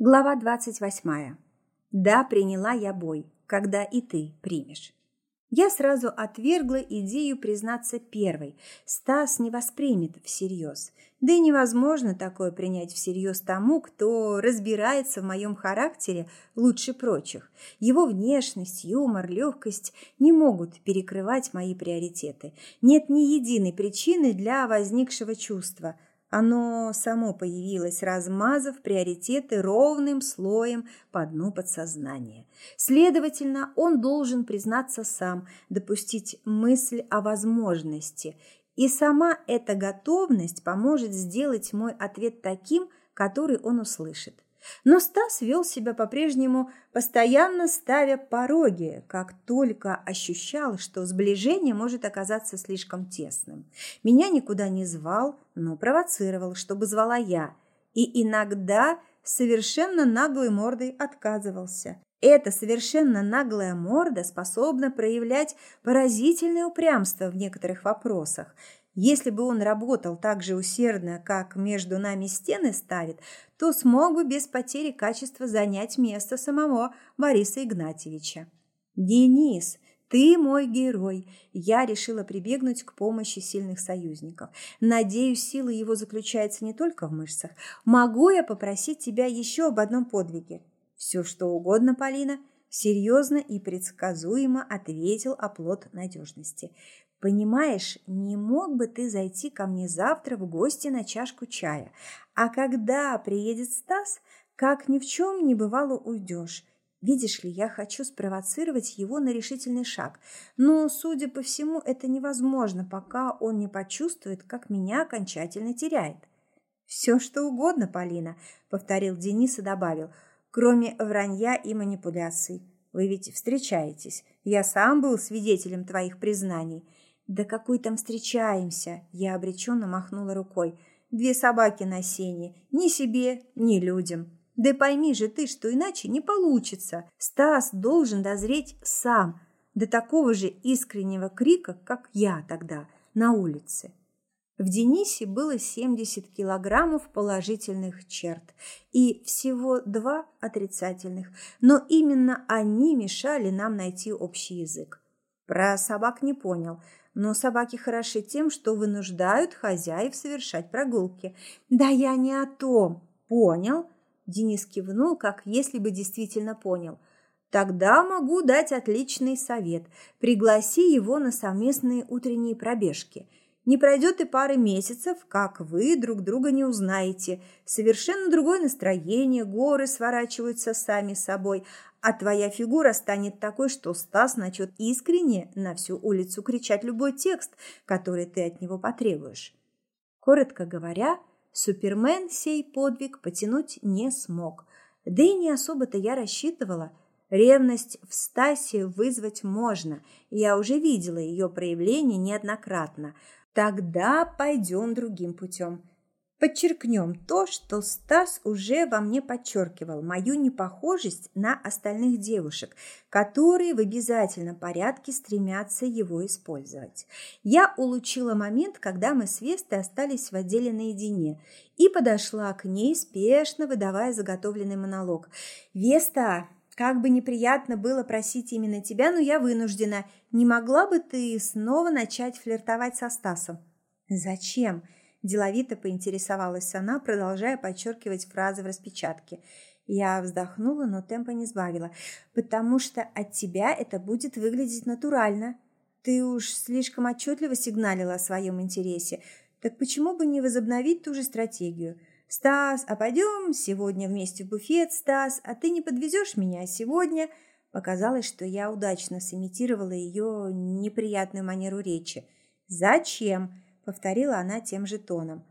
Глава 28. Да, приняла я бой, когда и ты примешь. Я сразу отвергла идею признаться первой. Стас не воспримет всерьез. Да и невозможно такое принять всерьез тому, кто разбирается в моем характере лучше прочих. Его внешность, юмор, легкость не могут перекрывать мои приоритеты. Нет ни единой причины для возникшего чувства – оно само появилось, размазав приоритеты ровным слоем по дну подсознания. Следовательно, он должен признаться сам, допустить мысль о возможности. И сама эта готовность поможет сделать мой ответ таким, который он услышит. Но Стас вел себя по-прежнему, постоянно ставя пороги, как только ощущал, что сближение может оказаться слишком тесным. Меня никуда не звал, но провоцировал, чтобы звала я. И иногда совершенно наглой мордой отказывался. Эта совершенно наглая морда способна проявлять поразительное упрямство в некоторых вопросах. Если бы он работал так же усердно, как между нами стены ставит, то смог бы без потери качества занять место самого Бориса Игнатьевича. «Денис, ты мой герой!» Я решила прибегнуть к помощи сильных союзников. Надеюсь, сила его заключается не только в мышцах. Могу я попросить тебя еще об одном подвиге? Все, что угодно, Полина. Серьезно и предсказуемо ответил оплот надежности. Понимаешь, не мог бы ты зайти ко мне завтра в гости на чашку чая, а когда приедет Стас, как ни в чем не бывало уйдешь. Видишь ли, я хочу спровоцировать его на решительный шаг, но, судя по всему, это невозможно, пока он не почувствует, как меня окончательно теряет. «Все, что угодно, Полина», — повторил Денис и добавил, «кроме вранья и манипуляций. Вы ведь встречаетесь. Я сам был свидетелем твоих признаний». «Да какой там встречаемся?» Я обреченно махнула рукой. «Две собаки на сене. Ни себе, ни людям». «Да пойми же ты, что иначе не получится. Стас должен дозреть сам, до такого же искреннего крика, как я тогда на улице». В Денисе было 70 килограммов положительных черт и всего два отрицательных, но именно они мешали нам найти общий язык. Про собак не понял – но собаки хороши тем, что вынуждают хозяев совершать прогулки. Да я не о том. Понял? Денис кивнул, как если бы действительно понял. Тогда могу дать отличный совет. Пригласи его на совместные утренние пробежки. Не пройдет и пары месяцев, как вы друг друга не узнаете. Совершенно другое настроение, горы сворачиваются сами собой, а твоя фигура станет такой, что Стас начнет искренне на всю улицу кричать любой текст, который ты от него потребуешь. Коротко говоря, Супермен сей подвиг потянуть не смог. Да и не особо-то я рассчитывала. Ревность в Стасе вызвать можно. Я уже видела ее проявление неоднократно. Тогда пойдем другим путем. Подчеркнем то, что Стас уже во мне подчеркивал, мою непохожесть на остальных девушек, которые в обязательном порядке стремятся его использовать. Я улучила момент, когда мы с Вестой остались в отделе наедине, и подошла к ней, спешно выдавая заготовленный монолог. «Веста, как бы неприятно было просить именно тебя, но я вынуждена. Не могла бы ты снова начать флиртовать со Стасом?» «Зачем?» Деловито поинтересовалась она, продолжая подчеркивать фразы в распечатке. Я вздохнула, но темпа не сбавила. «Потому что от тебя это будет выглядеть натурально. Ты уж слишком отчетливо сигналила о своем интересе. Так почему бы не возобновить ту же стратегию? Стас, а пойдем сегодня вместе в буфет, Стас, а ты не подвезешь меня сегодня?» Показалось, что я удачно сымитировала ее неприятную манеру речи. «Зачем?» повторила она тем же тоном.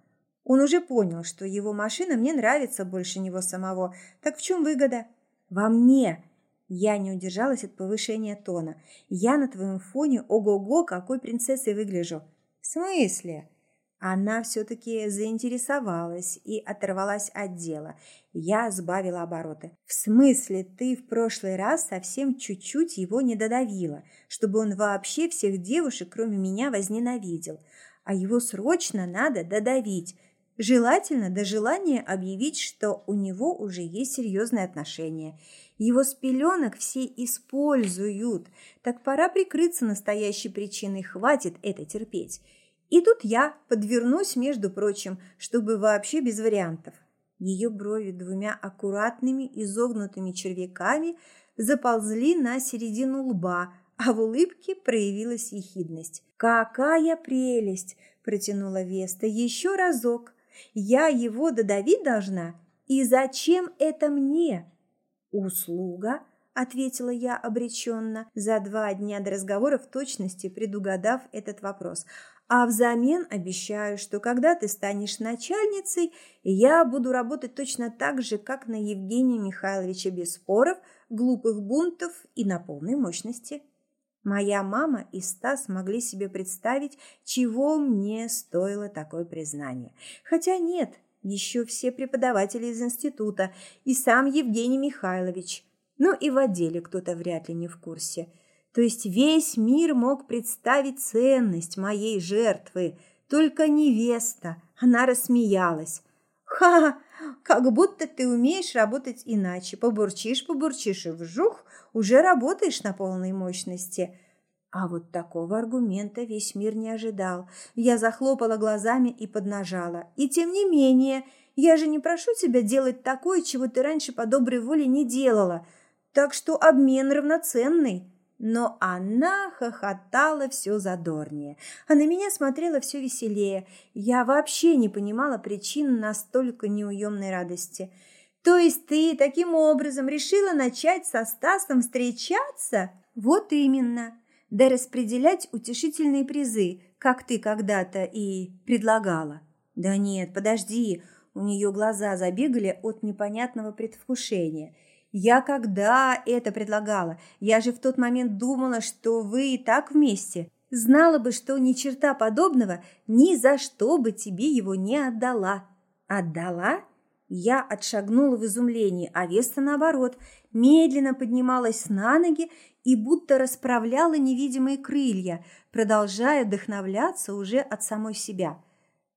Он уже понял, что его машина мне нравится больше него самого. Так в чем выгода? Во мне. Я не удержалась от повышения тона. Я на твоем фоне ого-го, какой принцессой выгляжу. В смысле? Она все-таки заинтересовалась и оторвалась от дела. Я сбавила обороты. «В смысле, ты в прошлый раз совсем чуть-чуть его не додавила, чтобы он вообще всех девушек, кроме меня, возненавидел? а его срочно надо додавить. Желательно до желания объявить, что у него уже есть серьезные отношения. Его с пеленок все используют. Так пора прикрыться настоящей причиной, хватит это терпеть. И тут я подвернусь, между прочим, чтобы вообще без вариантов. Ее брови двумя аккуратными изогнутыми червяками заползли на середину лба, а в улыбке проявилась ехидность. «Какая прелесть!» – протянула Веста. «Еще разок! Я его додавить должна? И зачем это мне?» «Услуга?» – ответила я обреченно, за два дня до разговора в точности предугадав этот вопрос. «А взамен обещаю, что когда ты станешь начальницей, я буду работать точно так же, как на Евгения Михайловича без споров, глупых бунтов и на полной мощности». Моя мама и Стас могли себе представить, чего мне стоило такое признание. Хотя нет, еще все преподаватели из института и сам Евгений Михайлович. Ну и в отделе кто-то вряд ли не в курсе. То есть весь мир мог представить ценность моей жертвы, только невеста. Она рассмеялась. «Ха! Как будто ты умеешь работать иначе. Побурчишь, побурчишь и вжух, уже работаешь на полной мощности. А вот такого аргумента весь мир не ожидал. Я захлопала глазами и поднажала. И тем не менее, я же не прошу тебя делать такое, чего ты раньше по доброй воле не делала. Так что обмен равноценный. Но она хохотала все задорнее, а на меня смотрела все веселее. Я вообще не понимала причин настолько неуемной радости. То есть ты таким образом решила начать со Стасом встречаться? Вот именно. Да распределять утешительные призы, как ты когда-то и предлагала. Да нет, подожди, у нее глаза забегали от непонятного предвкушения – я когда это предлагала? Я же в тот момент думала, что вы и так вместе. Знала бы, что ни черта подобного, ни за что бы тебе его не отдала. Отдала? Я отшагнула в изумлении, а Веста, наоборот, медленно поднималась на ноги и будто расправляла невидимые крылья, продолжая вдохновляться уже от самой себя.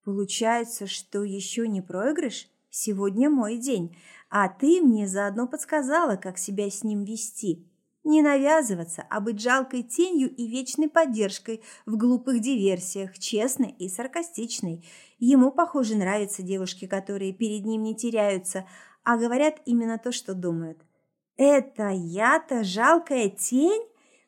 Получается, что еще не проигрыш? Сегодня мой день. А ты мне заодно подсказала, как себя с ним вести. Не навязываться, а быть жалкой тенью и вечной поддержкой в глупых диверсиях, честной и саркастичной. Ему, похоже, нравятся девушки, которые перед ним не теряются, а говорят именно то, что думают. «Это я-то жалкая тень?»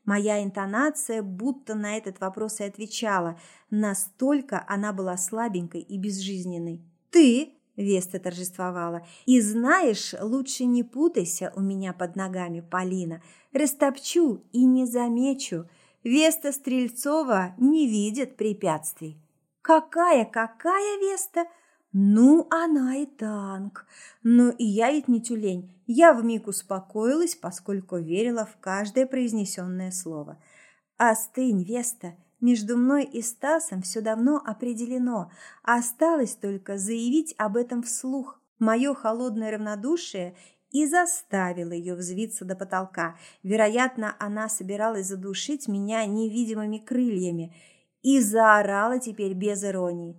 Моя интонация будто на этот вопрос и отвечала. Настолько она была слабенькой и безжизненной. «Ты?» Веста торжествовала. «И знаешь, лучше не путайся у меня под ногами, Полина. Растопчу и не замечу. Веста Стрельцова не видит препятствий». «Какая, какая Веста?» «Ну, она и танк. Ну, и я ведь не тюлень. Я вмиг успокоилась, поскольку верила в каждое произнесенное слово. «Остынь, Веста, между мной и Стасом все давно определено, а осталось только заявить об этом вслух. Мое холодное равнодушие и заставило ее взвиться до потолка. Вероятно, она собиралась задушить меня невидимыми крыльями и заорала теперь без иронии.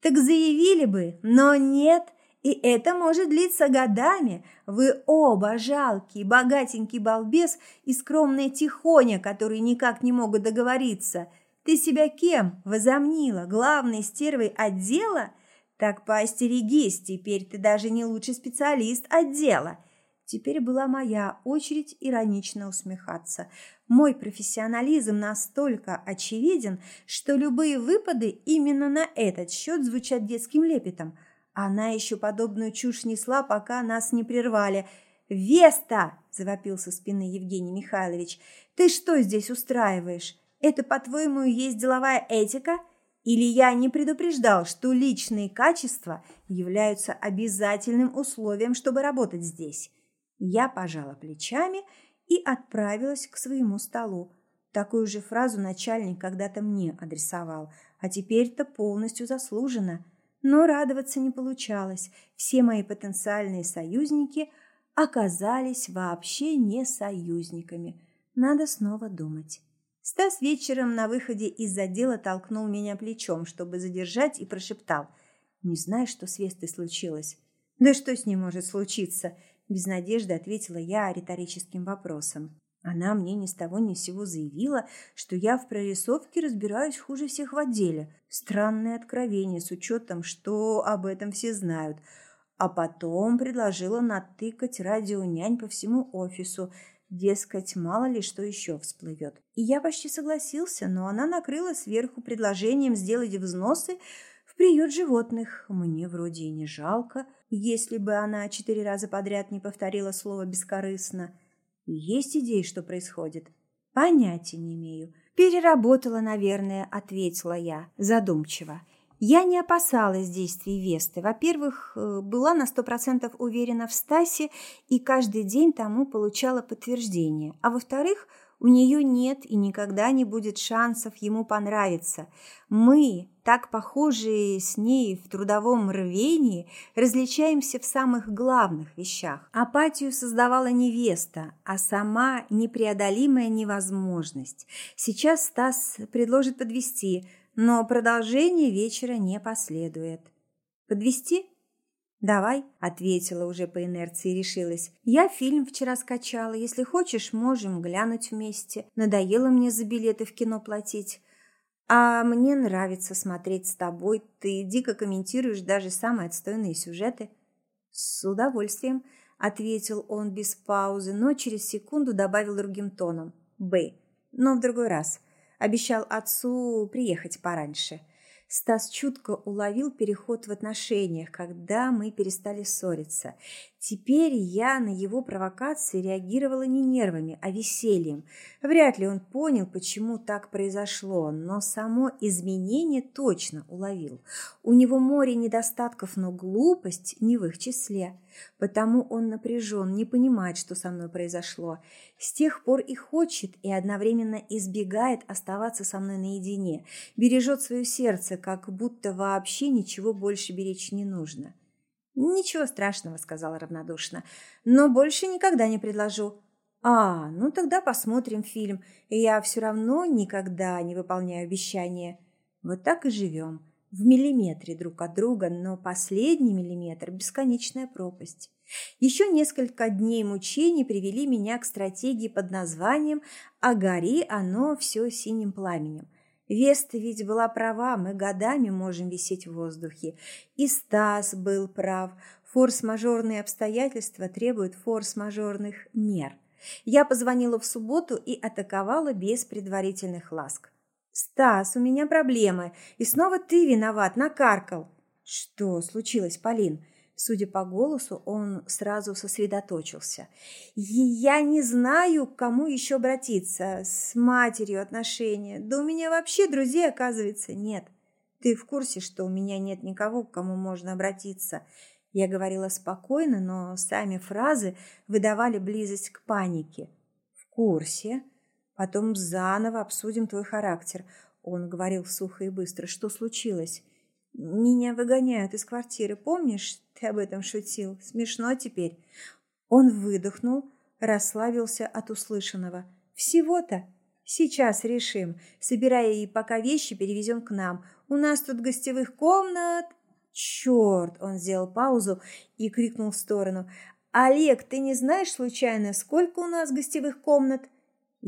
«Так заявили бы, но нет!» И это может длиться годами. Вы оба жалкий, богатенький балбес и скромная тихоня, которые никак не могут договориться – ты себя кем возомнила? Главной стервой отдела? Так поостерегись, теперь ты даже не лучший специалист отдела. Теперь была моя очередь иронично усмехаться. Мой профессионализм настолько очевиден, что любые выпады именно на этот счет звучат детским лепетом. Она еще подобную чушь несла, пока нас не прервали. «Веста!» – завопил со спины Евгений Михайлович. «Ты что здесь устраиваешь?» Это, по-твоему, и есть деловая этика? Или я не предупреждал, что личные качества являются обязательным условием, чтобы работать здесь? Я пожала плечами и отправилась к своему столу. Такую же фразу начальник когда-то мне адресовал, а теперь-то полностью заслуженно. Но радоваться не получалось. Все мои потенциальные союзники оказались вообще не союзниками. Надо снова думать. Стас вечером на выходе из-за дела толкнул меня плечом, чтобы задержать, и прошептал. Не знаю, что с Вестой случилось. Да что с ней может случиться? Без надежды ответила я риторическим вопросом. Она мне ни с того ни с сего заявила, что я в прорисовке разбираюсь хуже всех в отделе. Странное откровение с учетом, что об этом все знают. А потом предложила натыкать радионянь по всему офису, дескать, мало ли что еще всплывет. И я почти согласился, но она накрыла сверху предложением сделать взносы в приют животных. Мне вроде и не жалко, если бы она четыре раза подряд не повторила слово «бескорыстно». Есть идеи, что происходит? Понятия не имею. Переработала, наверное, ответила я задумчиво. Я не опасалась действий Весты. Во-первых, э, была на сто процентов уверена в Стасе и каждый день тому получала подтверждение. А во-вторых, у нее нет и никогда не будет шансов ему понравиться. Мы, так похожие с ней в трудовом рвении, различаемся в самых главных вещах. Апатию создавала невеста, а сама непреодолимая невозможность. Сейчас Стас предложит подвести, но продолжение вечера не последует. Подвести? «Давай», – ответила уже по инерции и решилась. «Я фильм вчера скачала. Если хочешь, можем глянуть вместе. Надоело мне за билеты в кино платить. А мне нравится смотреть с тобой. Ты дико комментируешь даже самые отстойные сюжеты». «С удовольствием», – ответил он без паузы, но через секунду добавил другим тоном. «Б. Но в другой раз. Обещал отцу приехать пораньше». Стас чутко уловил переход в отношениях, когда мы перестали ссориться. Теперь я на его провокации реагировала не нервами, а весельем. Вряд ли он понял, почему так произошло, но само изменение точно уловил. У него море недостатков, но глупость не в их числе. Потому он напряжен, не понимает, что со мной произошло. С тех пор и хочет, и одновременно избегает оставаться со мной наедине. Бережет свое сердце, как будто вообще ничего больше беречь не нужно. «Ничего страшного», — сказала равнодушно. «Но больше никогда не предложу». «А, ну тогда посмотрим фильм. Я все равно никогда не выполняю обещания». Вот так и живем. В миллиметре друг от друга, но последний миллиметр – бесконечная пропасть. Еще несколько дней мучений привели меня к стратегии под названием «А гори оно все синим пламенем». Веста ведь была права, мы годами можем висеть в воздухе. И Стас был прав. Форс-мажорные обстоятельства требуют форс-мажорных мер. Я позвонила в субботу и атаковала без предварительных ласк. «Стас, у меня проблемы, и снова ты виноват, накаркал». «Что случилось, Полин?» Судя по голосу, он сразу сосредоточился. «Я не знаю, к кому еще обратиться. С матерью отношения. Да у меня вообще друзей, оказывается, нет. Ты в курсе, что у меня нет никого, к кому можно обратиться?» Я говорила спокойно, но сами фразы выдавали близость к панике. «В курсе. Потом заново обсудим твой характер». Он говорил сухо и быстро. «Что случилось?» Меня выгоняют из квартиры, помнишь? Ты об этом шутил. Смешно теперь. Он выдохнул, расслабился от услышанного. Всего-то. Сейчас решим. Собирая и пока вещи перевезем к нам. У нас тут гостевых комнат. Черт! Он сделал паузу и крикнул в сторону. Олег, ты не знаешь случайно, сколько у нас гостевых комнат?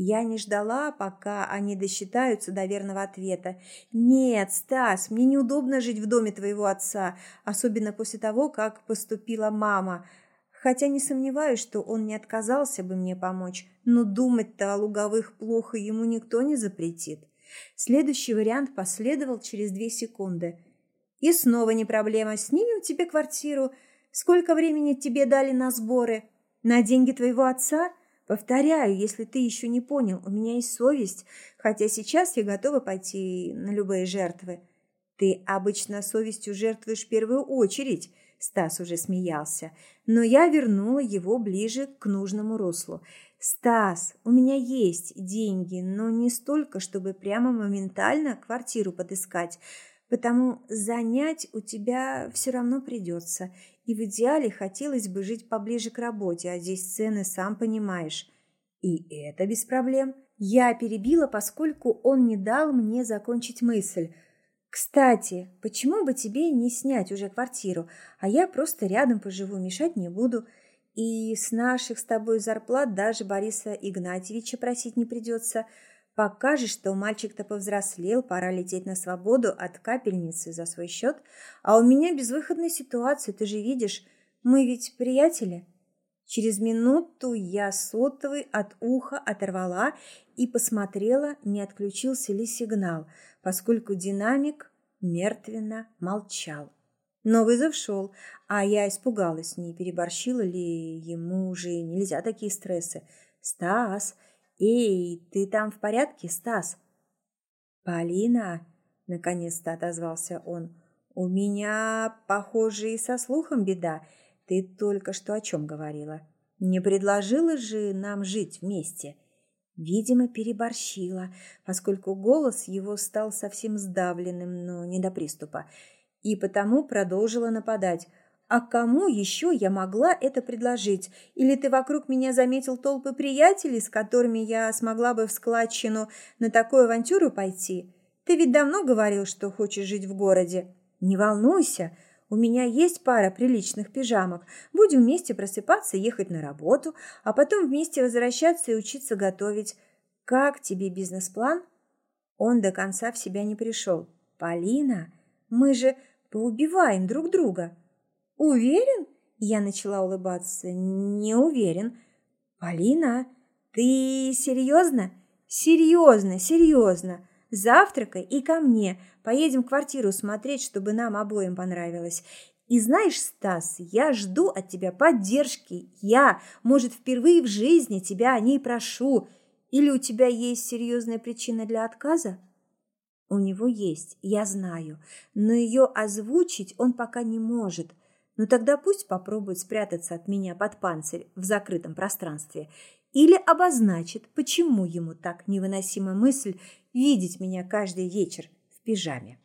Я не ждала, пока они досчитаются до верного ответа. «Нет, Стас, мне неудобно жить в доме твоего отца, особенно после того, как поступила мама. Хотя не сомневаюсь, что он не отказался бы мне помочь, но думать-то о луговых плохо ему никто не запретит». Следующий вариант последовал через две секунды. «И снова не проблема. Снимем тебе квартиру. Сколько времени тебе дали на сборы? На деньги твоего отца?» Повторяю, если ты еще не понял, у меня есть совесть, хотя сейчас я готова пойти на любые жертвы. Ты обычно совестью жертвуешь в первую очередь, Стас уже смеялся, но я вернула его ближе к нужному руслу. Стас, у меня есть деньги, но не столько, чтобы прямо моментально квартиру подыскать, потому занять у тебя все равно придется, и в идеале хотелось бы жить поближе к работе, а здесь цены, сам понимаешь. И это без проблем. Я перебила, поскольку он не дал мне закончить мысль. Кстати, почему бы тебе не снять уже квартиру, а я просто рядом поживу, мешать не буду. И с наших с тобой зарплат даже Бориса Игнатьевича просить не придется. Покажешь, что мальчик-то повзрослел, пора лететь на свободу от капельницы за свой счет. А у меня безвыходная ситуация, ты же видишь, мы ведь приятели. Через минуту я сотовый от уха оторвала и посмотрела, не отключился ли сигнал, поскольку динамик мертвенно молчал. Но вызов шел, а я испугалась, не переборщила ли ему уже нельзя такие стрессы. «Стас! Эй, ты там в порядке, Стас?» «Полина!» — наконец-то отозвался он. «У меня, похоже, и со слухом беда. Ты только что о чем говорила? Не предложила же нам жить вместе?» Видимо, переборщила, поскольку голос его стал совсем сдавленным, но не до приступа и потому продолжила нападать. А кому еще я могла это предложить? Или ты вокруг меня заметил толпы приятелей, с которыми я смогла бы в складчину на такую авантюру пойти? Ты ведь давно говорил, что хочешь жить в городе. Не волнуйся, у меня есть пара приличных пижамок. Будем вместе просыпаться, ехать на работу, а потом вместе возвращаться и учиться готовить. Как тебе бизнес-план? Он до конца в себя не пришел. Полина, мы же поубиваем друг друга. Уверен? Я начала улыбаться. Не уверен. Полина, ты серьезно? Серьезно, серьезно. Завтракай и ко мне. Поедем в квартиру смотреть, чтобы нам обоим понравилось. И знаешь, Стас, я жду от тебя поддержки. Я, может, впервые в жизни тебя о ней прошу. Или у тебя есть серьезная причина для отказа? У него есть, я знаю, но ее озвучить он пока не может. Но тогда пусть попробует спрятаться от меня под панцирь в закрытом пространстве или обозначит, почему ему так невыносима мысль видеть меня каждый вечер в пижаме.